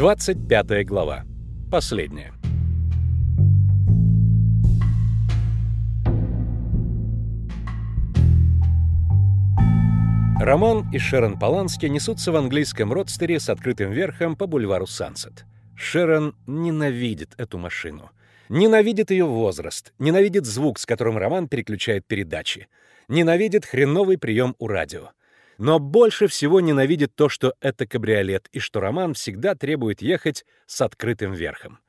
25 глава. Последняя. Роман и Шерон Полански несутся в английском родстере с открытым верхом по бульвару Сансет. Шерон ненавидит эту машину. Ненавидит ее возраст, ненавидит звук, с которым Роман переключает передачи. Ненавидит хреновый прием у радио. Но больше всего ненавидит то, что это кабриолет, и что Роман всегда требует ехать с открытым верхом.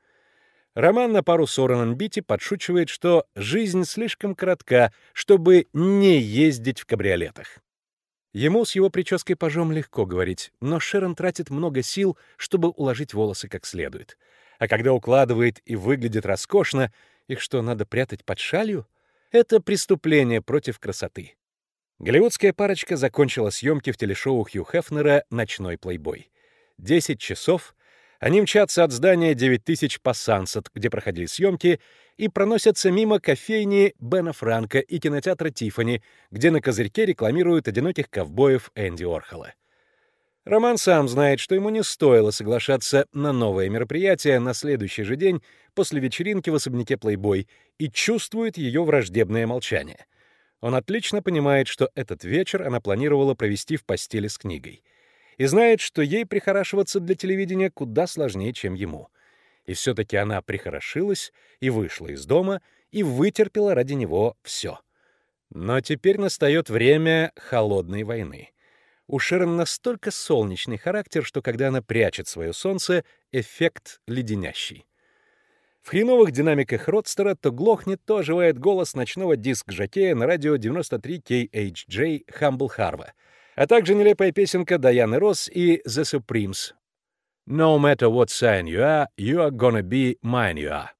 Роман на пару с Ораном Бити подшучивает, что жизнь слишком коротка, чтобы не ездить в кабриолетах. Ему с его прической пожом легко говорить, но Шерон тратит много сил, чтобы уложить волосы как следует. А когда укладывает и выглядит роскошно, их что, надо прятать под шалью? Это преступление против красоты. Голливудская парочка закончила съемки в телешоу Хью Хефнера «Ночной плейбой». Десять часов они мчатся от здания 9000 по Сансет, где проходили съемки, и проносятся мимо кофейни Бена Франка и кинотеатра Тиффани, где на козырьке рекламируют одиноких ковбоев Энди Орхола. Роман сам знает, что ему не стоило соглашаться на новое мероприятие на следующий же день после вечеринки в особняке «Плейбой» и чувствует ее враждебное молчание. Он отлично понимает, что этот вечер она планировала провести в постели с книгой. И знает, что ей прихорашиваться для телевидения куда сложнее, чем ему — и все-таки она прихорошилась и вышла из дома и вытерпела ради него все. Но теперь настает время холодной войны. У Шерон настолько солнечный характер, что когда она прячет свое солнце, эффект леденящий. В хреновых динамиках Родстера то глохнет, то оживает голос ночного диск-жокея на радио 93 KHJ Хамбл Харва, а также нелепая песенка Даяны Росс и The Supremes No matter what sign you are, you are gonna be mine you are.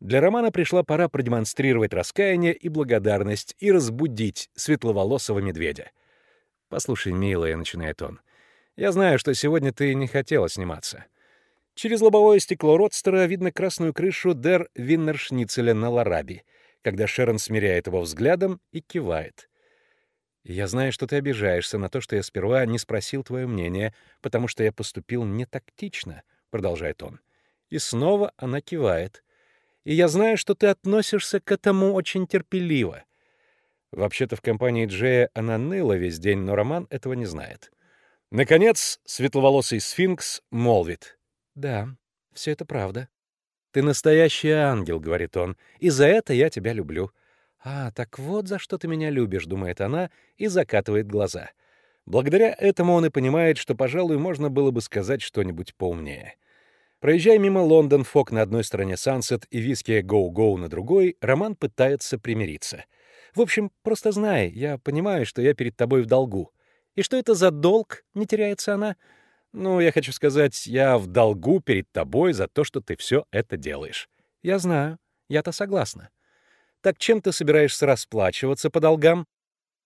Для Романа пришла пора продемонстрировать раскаяние и благодарность и разбудить светловолосого медведя. «Послушай, милая», — начинает он, — «я знаю, что сегодня ты не хотела сниматься». Через лобовое стекло Родстера видно красную крышу Дер Виннершницеля на Лараби, когда Шерон смиряет его взглядом и кивает. Я знаю, что ты обижаешься на то, что я сперва не спросил твое мнение, потому что я поступил не тактично, продолжает он. И снова она кивает. И я знаю, что ты относишься к этому очень терпеливо. Вообще-то в компании Джея она ныла весь день, но Роман этого не знает. Наконец, светловолосый сфинкс молвит. «Да, все это правда. Ты настоящий ангел», — говорит он, — «и за это я тебя люблю. «А, так вот за что ты меня любишь», — думает она и закатывает глаза. Благодаря этому он и понимает, что, пожалуй, можно было бы сказать что-нибудь поумнее. Проезжая мимо Лондон Фок на одной стороне Сансет и виски Гоу-Гоу на другой, Роман пытается примириться. В общем, просто знай, я понимаю, что я перед тобой в долгу. И что это за долг, не теряется она? Ну, я хочу сказать, я в долгу перед тобой за то, что ты все это делаешь. Я знаю, я-то согласна. Так чем ты собираешься расплачиваться по долгам?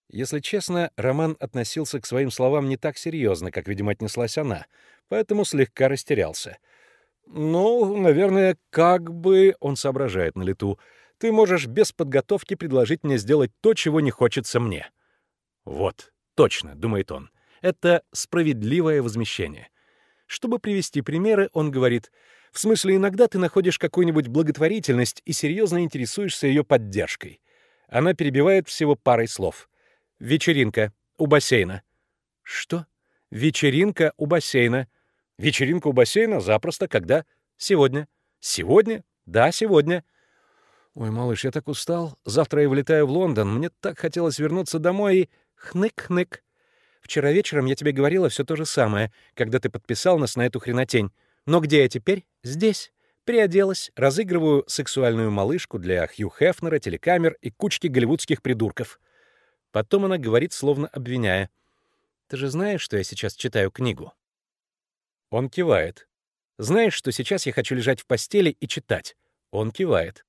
Если честно, Роман относился к своим словам не так серьезно, как, видимо, отнеслась она, поэтому слегка растерялся. «Ну, наверное, как бы...» — он соображает на лету. «Ты можешь без подготовки предложить мне сделать то, чего не хочется мне». «Вот, точно», — думает он. «Это справедливое возмещение». Чтобы привести примеры, он говорит — в смысле, иногда ты находишь какую-нибудь благотворительность и серьезно интересуешься ее поддержкой. Она перебивает всего парой слов. «Вечеринка. У бассейна». «Что? Вечеринка у бассейна». «Вечеринка у бассейна? Запросто. Когда?» «Сегодня». «Сегодня? Да, сегодня». «Ой, малыш, я так устал. Завтра я вылетаю в Лондон. Мне так хотелось вернуться домой и... Хнык-хнык. Вчера вечером я тебе говорила все то же самое, когда ты подписал нас на эту хренотень. Но где я теперь? Здесь. Приоделась, разыгрываю сексуальную малышку для Хью Хефнера, телекамер и кучки голливудских придурков. Потом она говорит, словно обвиняя. «Ты же знаешь, что я сейчас читаю книгу?» Он кивает. «Знаешь, что сейчас я хочу лежать в постели и читать?» Он кивает.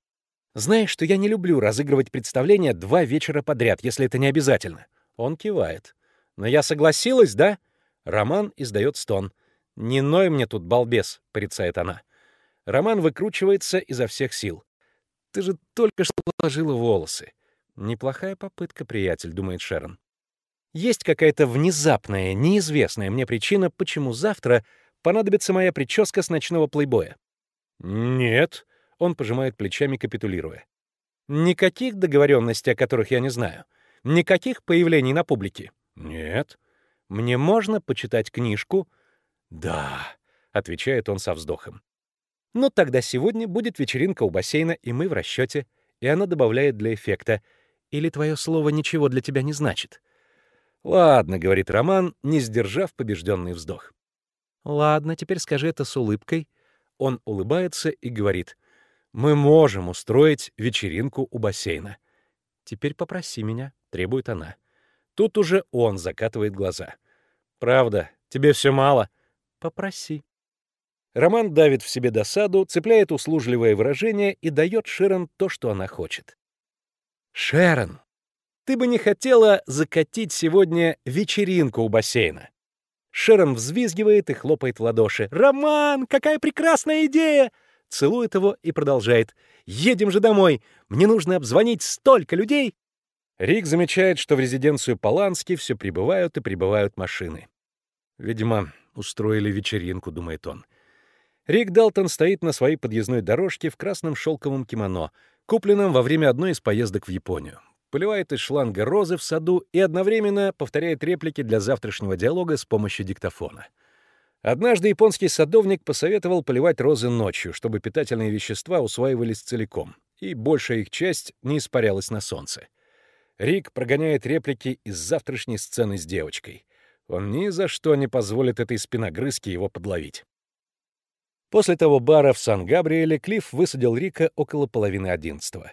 «Знаешь, что я не люблю разыгрывать представления два вечера подряд, если это не обязательно?» Он кивает. «Но я согласилась, да?» Роман издает стон. «Не ной мне тут, балбес», — порицает она. Роман выкручивается изо всех сил. «Ты же только что положила волосы». «Неплохая попытка, приятель», — думает Шерон. Есть какая-то внезапная, неизвестная мне причина, почему завтра, понадобится моя прическа с ночного плейбоя». «Нет», — он пожимает плечами, капитулируя. «Никаких договоренностей, о которых я не знаю. Никаких появлений на публике». «Нет». «Мне можно почитать книжку?» «Да», — отвечает он со вздохом. «Ну, тогда сегодня будет вечеринка у бассейна, и мы в расчете». И она добавляет для эффекта. «Или твое слово ничего для тебя не значит?» «Ладно», — говорит Роман, не сдержав побежденный вздох. «Ладно, теперь скажи это с улыбкой». Он улыбается и говорит. «Мы можем устроить вечеринку у бассейна». «Теперь попроси меня», — требует она. Тут уже он закатывает глаза. «Правда, тебе все мало?» «Попроси». Роман давит в себе досаду, цепляет услужливое выражение и дает Шерон то, что она хочет. «Шерон, ты бы не хотела закатить сегодня вечеринку у бассейна?» Шерон взвизгивает и хлопает в ладоши. «Роман, какая прекрасная идея!» Целует его и продолжает. «Едем же домой! Мне нужно обзвонить столько людей!» Рик замечает, что в резиденцию Полански все прибывают и прибывают машины. «Видимо, устроили вечеринку», — думает он. Рик Далтон стоит на своей подъездной дорожке в красном шелковом кимоно, купленном во время одной из поездок в Японию. Поливает из шланга розы в саду и одновременно повторяет реплики для завтрашнего диалога с помощью диктофона. Однажды японский садовник посоветовал поливать розы ночью, чтобы питательные вещества усваивались целиком, и большая их часть не испарялась на солнце. Рик прогоняет реплики из завтрашней сцены с девочкой. Он ни за что не позволит этой спиногрызке его подловить. После того бара в Сан-Габриэле Клифф высадил Рика около половины одиннадцатого.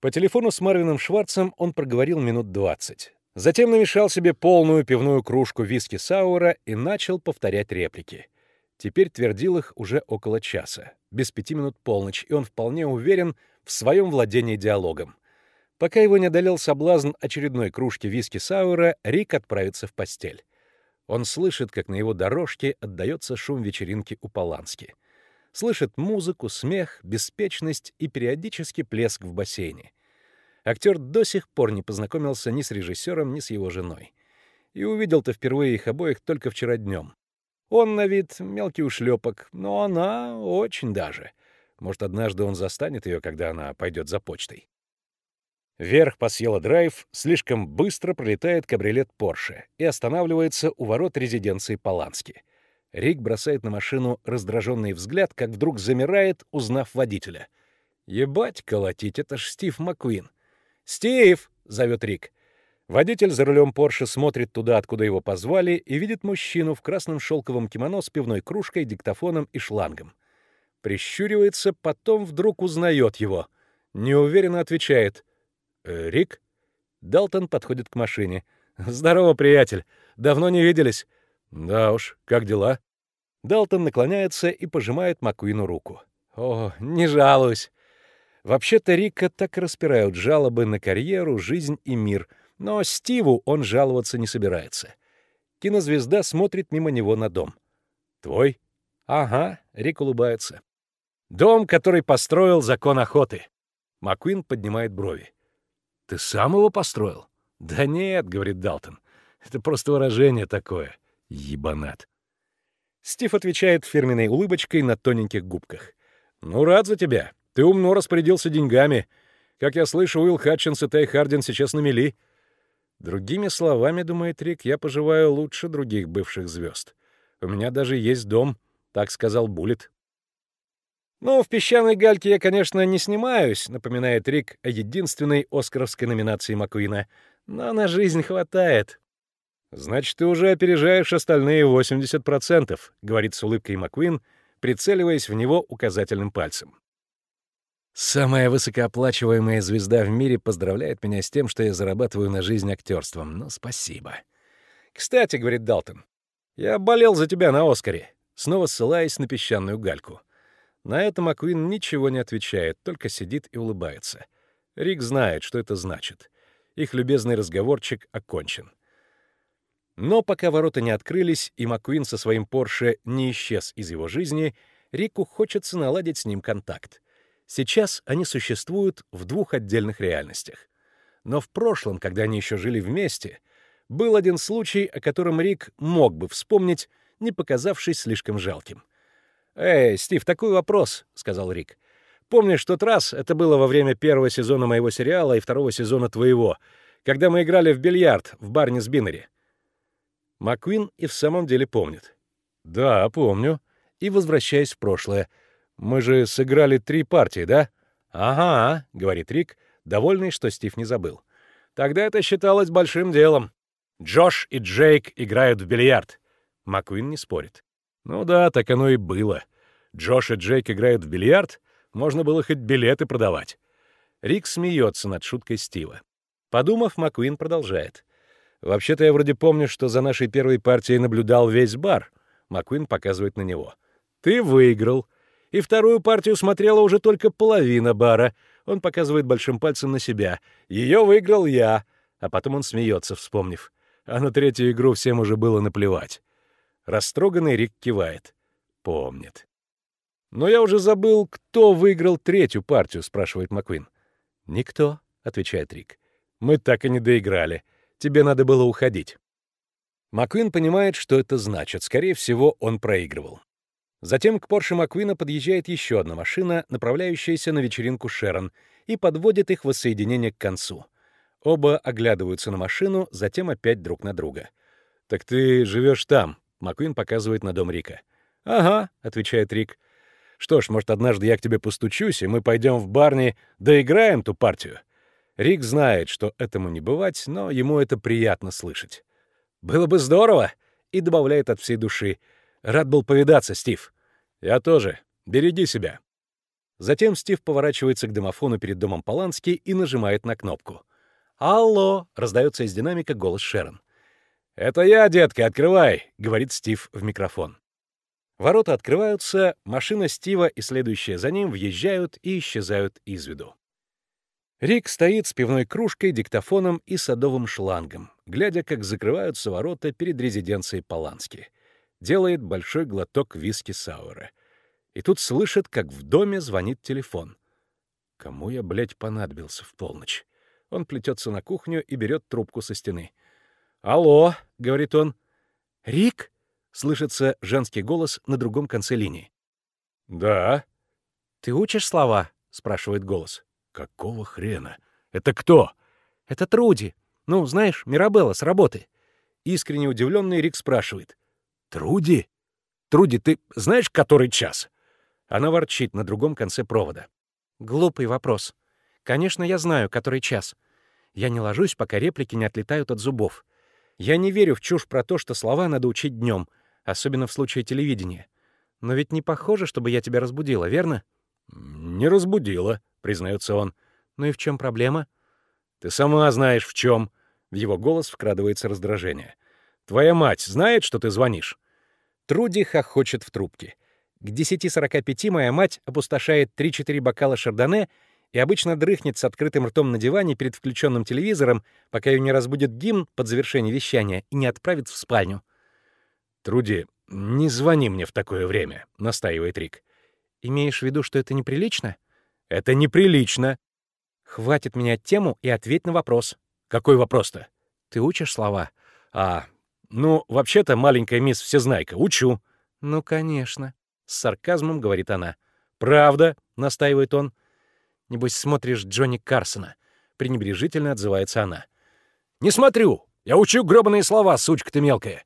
По телефону с Марвином Шварцем он проговорил минут двадцать. Затем намешал себе полную пивную кружку виски Саура и начал повторять реплики. Теперь твердил их уже около часа, без пяти минут полночь, и он вполне уверен в своем владении диалогом. Пока его не одолел соблазн очередной кружки виски Саура, Рик отправится в постель. Он слышит, как на его дорожке отдается шум вечеринки у Полански слышит музыку, смех, беспечность и периодически плеск в бассейне. Актер до сих пор не познакомился ни с режиссером, ни с его женой. И увидел-то впервые их обоих только вчера днем. Он на вид мелкий ушлепок, но она очень даже. Может, однажды он застанет ее, когда она пойдет за почтой. Вверх по Сьелла-драйв слишком быстро пролетает кабриолет Порше и останавливается у ворот резиденции Полански — Рик бросает на машину раздраженный взгляд, как вдруг замирает, узнав водителя. «Ебать колотить, это ж Стив Маккуин!» «Стив!» — зовет Рик. Водитель за рулем Порше смотрит туда, откуда его позвали, и видит мужчину в красном шелковом кимоно с пивной кружкой, диктофоном и шлангом. Прищуривается, потом вдруг узнает его. Неуверенно отвечает. «Э, «Рик?» Далтон подходит к машине. «Здорово, приятель. Давно не виделись». «Да уж, как дела?» Далтон наклоняется и пожимает Маккуину руку. «О, не жалуюсь. Вообще-то Рика так распирают жалобы на карьеру, жизнь и мир, но Стиву он жаловаться не собирается. Кинозвезда смотрит мимо него на дом. «Твой?» «Ага», — Рик улыбается. «Дом, который построил закон охоты». Маккуин поднимает брови. «Ты сам его построил?» «Да нет», — говорит Далтон. «Это просто выражение такое. Ебанат». Стив отвечает фирменной улыбочкой на тоненьких губках. «Ну, рад за тебя. Ты умно распорядился деньгами. Как я слышу, Уилл Хатчинс и Тай Хардин сейчас на мели». Другими словами, думает Рик, я поживаю лучше других бывших звезд. У меня даже есть дом, так сказал Буллет. «Ну, в «Песчаной гальке» я, конечно, не снимаюсь», — напоминает Рик о единственной оскаровской номинации Маккуина. «Но на жизнь хватает. «Значит, ты уже опережаешь остальные 80%, — говорит с улыбкой Маккуин, прицеливаясь в него указательным пальцем. «Самая высокооплачиваемая звезда в мире поздравляет меня с тем, что я зарабатываю на жизнь актерством. Ну, спасибо». «Кстати, — говорит Далтон, — я болел за тебя на Оскаре», снова ссылаясь на песчаную гальку. На это Маккуин ничего не отвечает, только сидит и улыбается. Рик знает, что это значит. Их любезный разговорчик окончен. Но пока ворота не открылись и Маккуин со своим Порше не исчез из его жизни, Рику хочется наладить с ним контакт. Сейчас они существуют в двух отдельных реальностях. Но в прошлом, когда они еще жили вместе, был один случай, о котором Рик мог бы вспомнить, не показавшись слишком жалким. «Эй, Стив, такой вопрос», — сказал Рик. «Помнишь тот раз, это было во время первого сезона моего сериала и второго сезона твоего, когда мы играли в бильярд в барне с Биннери?» Маккуин и в самом деле помнит. «Да, помню. И возвращаясь в прошлое. Мы же сыграли три партии, да?» «Ага», — говорит Рик, довольный, что Стив не забыл. «Тогда это считалось большим делом. Джош и Джейк играют в бильярд». Маккуин не спорит. «Ну да, так оно и было. Джош и Джейк играют в бильярд, можно было хоть билеты продавать». Рик смеется над шуткой Стива. Подумав, Маккуин продолжает. «Вообще-то я вроде помню, что за нашей первой партией наблюдал весь бар». Маккуин показывает на него. «Ты выиграл. И вторую партию смотрела уже только половина бара. Он показывает большим пальцем на себя. Ее выиграл я». А потом он смеется, вспомнив. А на третью игру всем уже было наплевать. Растроганный Рик кивает. Помнит. «Но я уже забыл, кто выиграл третью партию», — спрашивает Маккуин. «Никто», — отвечает Рик. «Мы так и не доиграли. Тебе надо было уходить». Маккуин понимает, что это значит. Скорее всего, он проигрывал. Затем к Порше Маккуина подъезжает еще одна машина, направляющаяся на вечеринку Шерон, и подводит их воссоединение к концу. Оба оглядываются на машину, затем опять друг на друга. «Так ты живешь там?» — Маккуин показывает на дом Рика. «Ага», — отвечает Рик. «Что ж, может, однажды я к тебе постучусь, и мы пойдем в барни, доиграем ту партию?» Рик знает, что этому не бывать, но ему это приятно слышать. «Было бы здорово!» и добавляет от всей души. «Рад был повидаться, Стив». «Я тоже. Береги себя». Затем Стив поворачивается к домофону перед домом Полански и нажимает на кнопку. «Алло!» — раздается из динамика голос Шерон. «Это я, детка, открывай!» — говорит Стив в микрофон. Ворота открываются, машина Стива и следующая за ним въезжают и исчезают из виду. Рик стоит с пивной кружкой, диктофоном и садовым шлангом, глядя, как закрываются ворота перед резиденцией Полански. Делает большой глоток виски Сауэра. И тут слышит, как в доме звонит телефон. Кому я, блядь, понадобился в полночь? Он плетется на кухню и берет трубку со стены. «Алло», — говорит он. «Рик?» — слышится женский голос на другом конце линии. «Да». «Ты учишь слова?» — спрашивает голос. Какого хрена? Это кто? Это Труди. Ну, знаешь, Мирабелла с работы. Искренне удивленный Рик спрашивает. Труди? Труди, ты знаешь, который час? Она ворчит на другом конце провода. Глупый вопрос. Конечно, я знаю, который час. Я не ложусь, пока реплики не отлетают от зубов. Я не верю в чушь про то, что слова надо учить днем, особенно в случае телевидения. Но ведь не похоже, чтобы я тебя разбудила, верно? Не разбудила, признается он. «Ну и в чем проблема?» «Ты сама знаешь, в чем. В его голос вкрадывается раздражение. «Твоя мать знает, что ты звонишь?» Труди хохочет в трубке. К 10.45 моя мать опустошает 3-4 бокала шардоне и обычно дрыхнет с открытым ртом на диване перед включенным телевизором, пока ее не разбудит гимн под завершение вещания и не отправит в спальню. «Труди, не звони мне в такое время», — настаивает Рик. «Имеешь в виду, что это неприлично?» Это неприлично. Хватит менять тему и ответь на вопрос. Какой вопрос-то? Ты учишь слова? А, ну, вообще-то, маленькая мисс Всезнайка, учу. Ну, конечно. С сарказмом говорит она. Правда, настаивает он. Небось, смотришь Джонни Карсона. Пренебрежительно отзывается она. Не смотрю. Я учу грёбаные слова, сучка ты мелкая.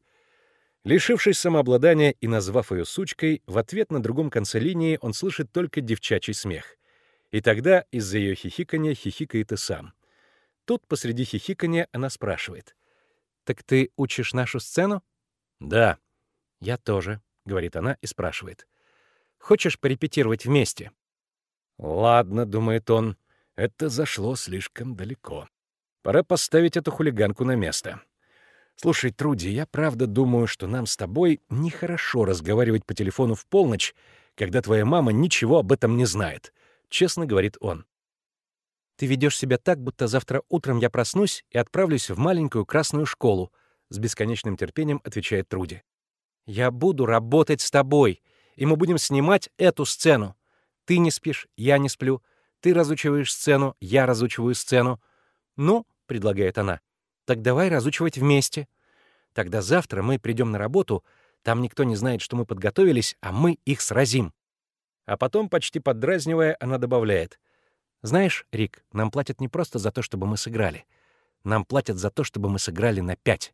Лишившись самообладания и назвав ее сучкой, в ответ на другом конце линии он слышит только девчачий смех. И тогда из-за ее хихикания хихикает и сам. Тут посреди хихикания она спрашивает. «Так ты учишь нашу сцену?» «Да». «Я тоже», — говорит она и спрашивает. «Хочешь порепетировать вместе?» «Ладно», — думает он, — «это зашло слишком далеко. Пора поставить эту хулиганку на место». «Слушай, Труди, я правда думаю, что нам с тобой нехорошо разговаривать по телефону в полночь, когда твоя мама ничего об этом не знает. — честно говорит он. «Ты ведешь себя так, будто завтра утром я проснусь и отправлюсь в маленькую красную школу», — с бесконечным терпением отвечает Труди. «Я буду работать с тобой, и мы будем снимать эту сцену. Ты не спишь, я не сплю. Ты разучиваешь сцену, я разучиваю сцену. Ну, — предлагает она, — так давай разучивать вместе. Тогда завтра мы придем на работу Там никто не знает, что мы подготовились, а мы их сразим». А потом, почти поддразнивая, она добавляет. «Знаешь, Рик, нам платят не просто за то, чтобы мы сыграли. Нам платят за то, чтобы мы сыграли на пять».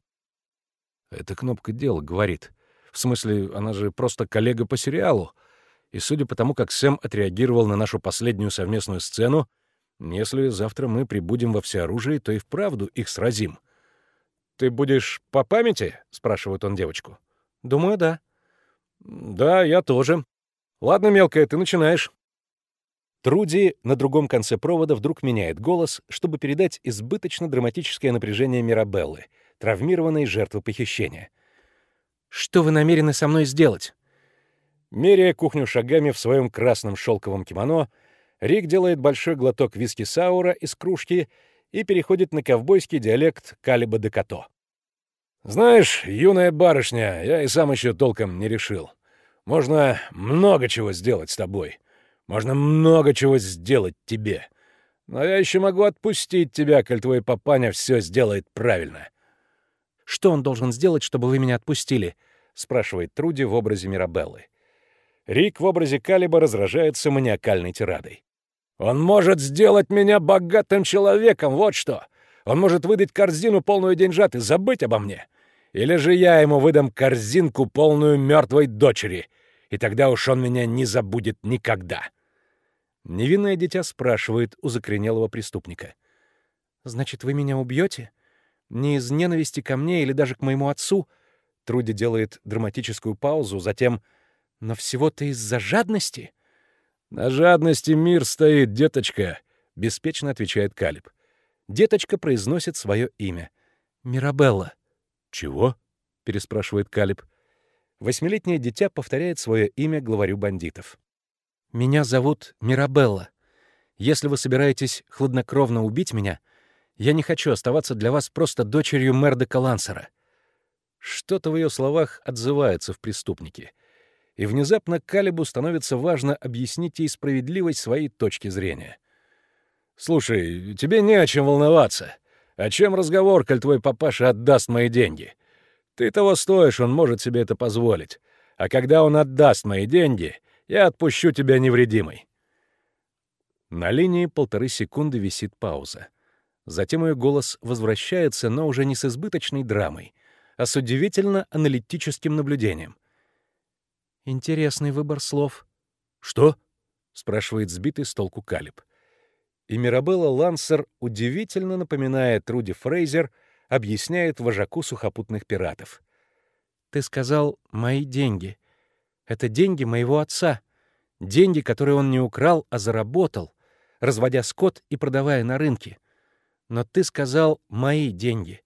«Это кнопка дела», — говорит. «В смысле, она же просто коллега по сериалу. И судя по тому, как Сэм отреагировал на нашу последнюю совместную сцену, если завтра мы прибудем во всеоружии, то и вправду их сразим». «Ты будешь по памяти?» — спрашивает он девочку. «Думаю, да». «Да, я тоже. Ладно, мелкая, ты начинаешь». Труди на другом конце провода вдруг меняет голос, чтобы передать избыточно драматическое напряжение Мирабеллы, травмированной жертвы похищения. «Что вы намерены со мной сделать?» Меряя кухню шагами в своем красном шелковом кимоно, Рик делает большой глоток виски Саура из кружки и переходит на ковбойский диалект Калиба де Като. «Знаешь, юная барышня, я и сам еще толком не решил. Можно много чего сделать с тобой. Можно много чего сделать тебе. Но я еще могу отпустить тебя, коль твой папаня все сделает правильно». «Что он должен сделать, чтобы вы меня отпустили?» — спрашивает Труди в образе Мирабеллы. Рик в образе Калиба разражается маниакальной тирадой. «Он может сделать меня богатым человеком, вот что! Он может выдать корзину, полную деньжат, и забыть обо мне. Или же я ему выдам корзинку, полную мертвой дочери, и тогда уж он меня не забудет никогда. Невинное дитя спрашивает у закоренелого преступника. «Значит, вы меня убьете? Не из ненависти ко мне или даже к моему отцу?» Труди делает драматическую паузу, затем «Но всего-то из-за жадности?» «На жадности мир стоит, деточка», — беспечно отвечает Калиб. Деточка произносит свое имя. «Мирабелла». «Чего?» — переспрашивает Калиб. Восьмилетнее дитя повторяет свое имя главарю бандитов. «Меня зовут Мирабелла. Если вы собираетесь хладнокровно убить меня, я не хочу оставаться для вас просто дочерью Мердека Лансера». Что-то в ее словах отзывается в преступнике. И внезапно Калибу становится важно объяснить ей справедливость своей точки зрения. «Слушай, тебе не о чем волноваться. О чем разговор, коль твой папаша отдаст мои деньги? Ты того стоишь, он может себе это позволить. А когда он отдаст мои деньги, я отпущу тебя невредимой». На линии полторы секунды висит пауза. Затем ее голос возвращается, но уже не с избыточной драмой, а с удивительно аналитическим наблюдением. «Интересный выбор слов». «Что?» — спрашивает сбитый с толку Калиб. И Мирабелла Лансер, удивительно напоминая Труди Фрейзер, объясняет вожаку сухопутных пиратов. «Ты сказал «мои деньги». Это деньги моего отца. Деньги, которые он не украл, а заработал, разводя скот и продавая на рынке. Но ты сказал «мои деньги».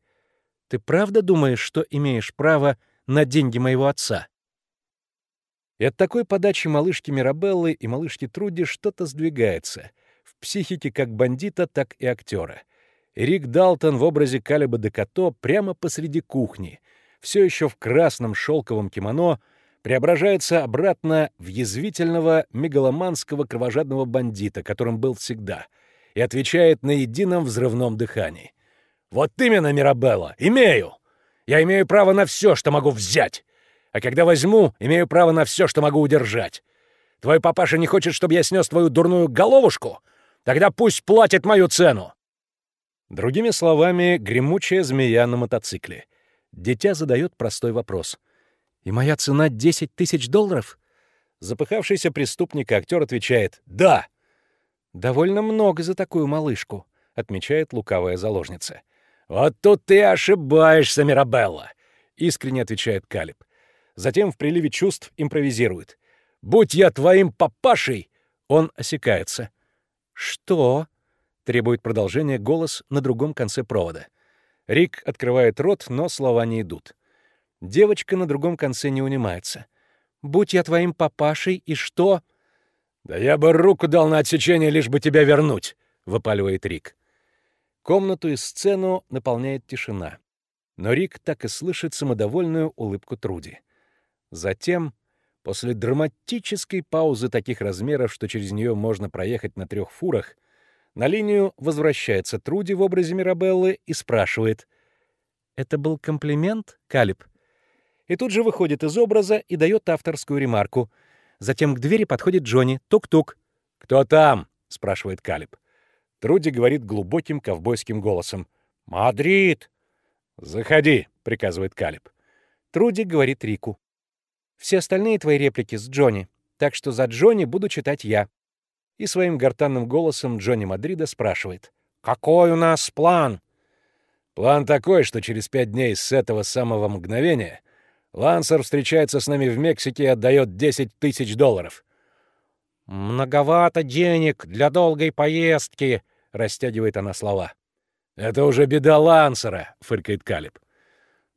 Ты правда думаешь, что имеешь право на деньги моего отца?» И от такой подачи малышки Мирабеллы и малышки Труди что-то сдвигается — психике как бандита, так и актера. Рик Далтон в образе Калиба де Като прямо посреди кухни, все еще в красном шелковом кимоно, преображается обратно в язвительного мегаломанского кровожадного бандита, которым был всегда, и отвечает на едином взрывном дыхании. «Вот именно, Мирабелла, имею! Я имею право на все, что могу взять! А когда возьму, имею право на все, что могу удержать! Твой папаша не хочет, чтобы я снес твою дурную головушку? Тогда пусть платит мою цену!» Другими словами, гремучая змея на мотоцикле. Дитя задает простой вопрос. «И моя цена — 10 тысяч долларов?» Запыхавшийся преступник актер отвечает «Да». «Довольно много за такую малышку», — отмечает лукавая заложница. «Вот тут ты ошибаешься, Мирабелла», — искренне отвечает Калиб. Затем в приливе чувств импровизирует. «Будь я твоим папашей!» Он осекается. «Что?» — требует продолжения голос на другом конце провода. Рик открывает рот, но слова не идут. Девочка на другом конце не унимается. «Будь я твоим папашей, и что?» «Да я бы руку дал на отсечение, лишь бы тебя вернуть!» — выпаливает Рик. Комнату и сцену наполняет тишина. Но Рик так и слышит самодовольную улыбку Труди. Затем После драматической паузы таких размеров, что через нее можно проехать на трех фурах, на линию возвращается Труди в образе Мирабеллы и спрашивает. «Это был комплимент, Калиб?» и тут же выходит из образа и дает авторскую ремарку. Затем к двери подходит Джонни. Тук-тук. «Кто там?» — спрашивает Калиб. Труди говорит глубоким ковбойским голосом. «Мадрид!» «Заходи», — приказывает Калиб. Труди говорит Рику. «Все остальные твои реплики с Джонни, так что за Джонни буду читать я». И своим гортанным голосом Джонни Мадрида спрашивает. «Какой у нас план?» «План такой, что через пять дней с этого самого мгновения Лансер встречается с нами в Мексике и отдает 10 тысяч долларов». «Многовато денег для долгой поездки», — растягивает она слова. «Это уже беда Лансера», — фыркает Калиб.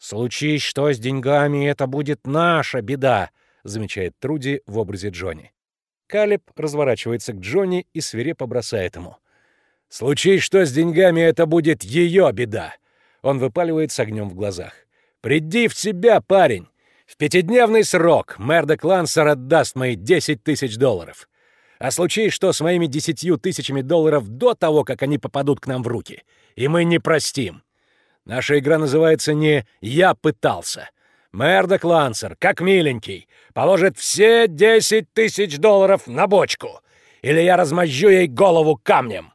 «Случись что с деньгами, это будет наша беда», — замечает Труди в образе Джонни. Калиб разворачивается к Джонни и свирепо бросает ему. «Случись что с деньгами, это будет ее беда!» Он выпаливает с огнем в глазах. «Приди в себя, парень! В пятидневный срок Мердок Лансер отдаст мои 10 тысяч долларов. А случись что с моими десятью тысячами долларов до того, как они попадут к нам в руки, и мы не простим. Наша игра называется не «Я пытался». Мердок Лансер, как миленький, положит все десять тысяч долларов на бочку, или я размозжу ей голову камнем.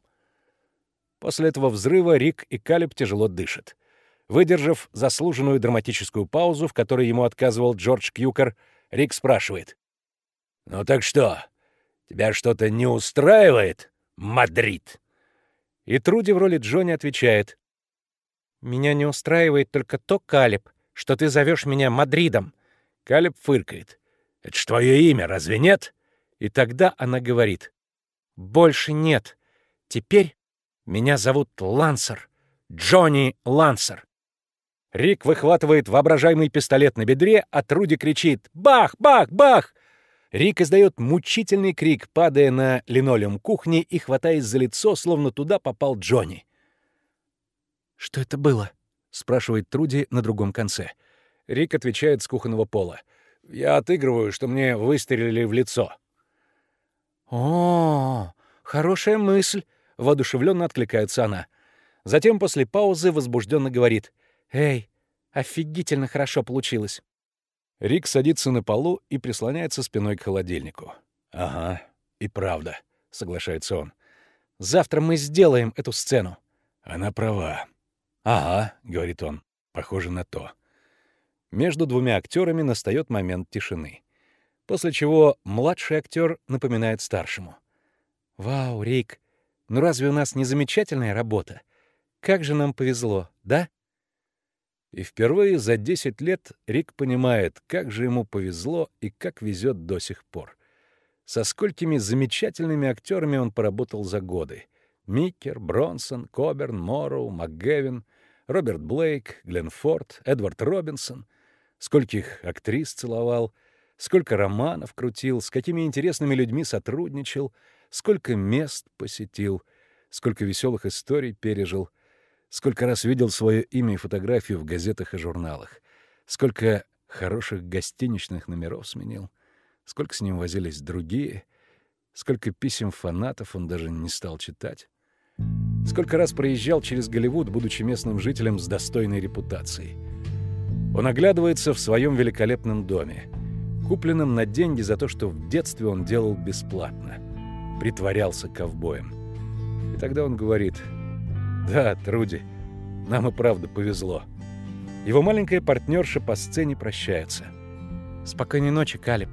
После этого взрыва Рик и Калиб тяжело дышат. Выдержав заслуженную драматическую паузу, в которой ему отказывал Джордж Кьюкер, Рик спрашивает. «Ну так что, тебя что-то не устраивает, Мадрид?» И Труди в роли Джонни отвечает. «Меня не устраивает только то, Калиб, что ты зовешь меня Мадридом». Калиб фыркает. «Это ж твое имя, разве нет?» И тогда она говорит. «Больше нет. Теперь меня зовут Лансер. Джонни Лансер». Рик выхватывает воображаемый пистолет на бедре, а Труди кричит «Бах! Бах! Бах!». Рик издает мучительный крик, падая на линолеум кухни и хватаясь за лицо, словно туда попал Джонни. «Что это было?» — спрашивает Труди на другом конце. Рик отвечает с кухонного пола. «Я отыгрываю, что мне выстрелили в лицо». «О, хорошая мысль!» — воодушевленно откликается она. Затем после паузы возбужденно говорит. «Эй, офигительно хорошо получилось». Рик садится на полу и прислоняется спиной к холодильнику. «Ага, и правда», — соглашается он. «Завтра мы сделаем эту сцену». Она права. «Ага», — говорит он, — «похоже на то». Между двумя актерами настает момент тишины. После чего младший актер напоминает старшему. «Вау, Рик, ну разве у нас не замечательная работа? Как же нам повезло, да?» И впервые за 10 лет Рик понимает, как же ему повезло и как везет до сих пор. Со сколькими замечательными актерами он поработал за годы. Микер, Бронсон, Коберн, Морроу, МакГевин, Роберт Блейк, Глен Форд, Эдвард Робинсон. Скольких актрис целовал, сколько романов крутил, с какими интересными людьми сотрудничал, сколько мест посетил, сколько веселых историй пережил — Сколько раз видел свое имя и фотографию в газетах и журналах. Сколько хороших гостиничных номеров сменил. Сколько с ним возились другие. Сколько писем фанатов он даже не стал читать. Сколько раз проезжал через Голливуд, будучи местным жителем с достойной репутацией. Он оглядывается в своем великолепном доме, купленном на деньги за то, что в детстве он делал бесплатно. Притворялся ковбоем. И тогда он говорит — да, Труди, нам и правда повезло. Его маленькая партнерша по сцене прощается. «Спокойной ночи, Калиб.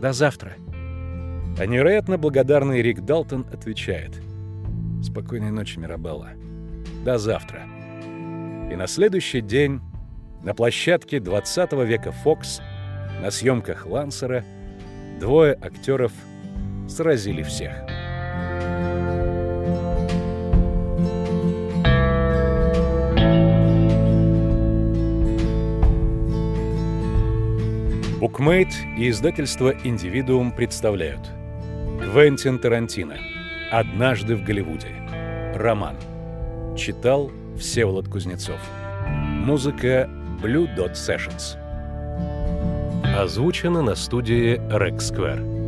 До завтра». А невероятно благодарный Рик Далтон отвечает. «Спокойной ночи, Мирабелла. До завтра». И на следующий день на площадке 20 века «Фокс» на съемках «Лансера» двое актеров сразили всех. Букмейт и издательство «Индивидуум» представляют Квентин Тарантино «Однажды в Голливуде» Роман. Читал Всеволод Кузнецов. Музыка Blue Dot Sessions. Озвучено на студии Rec Square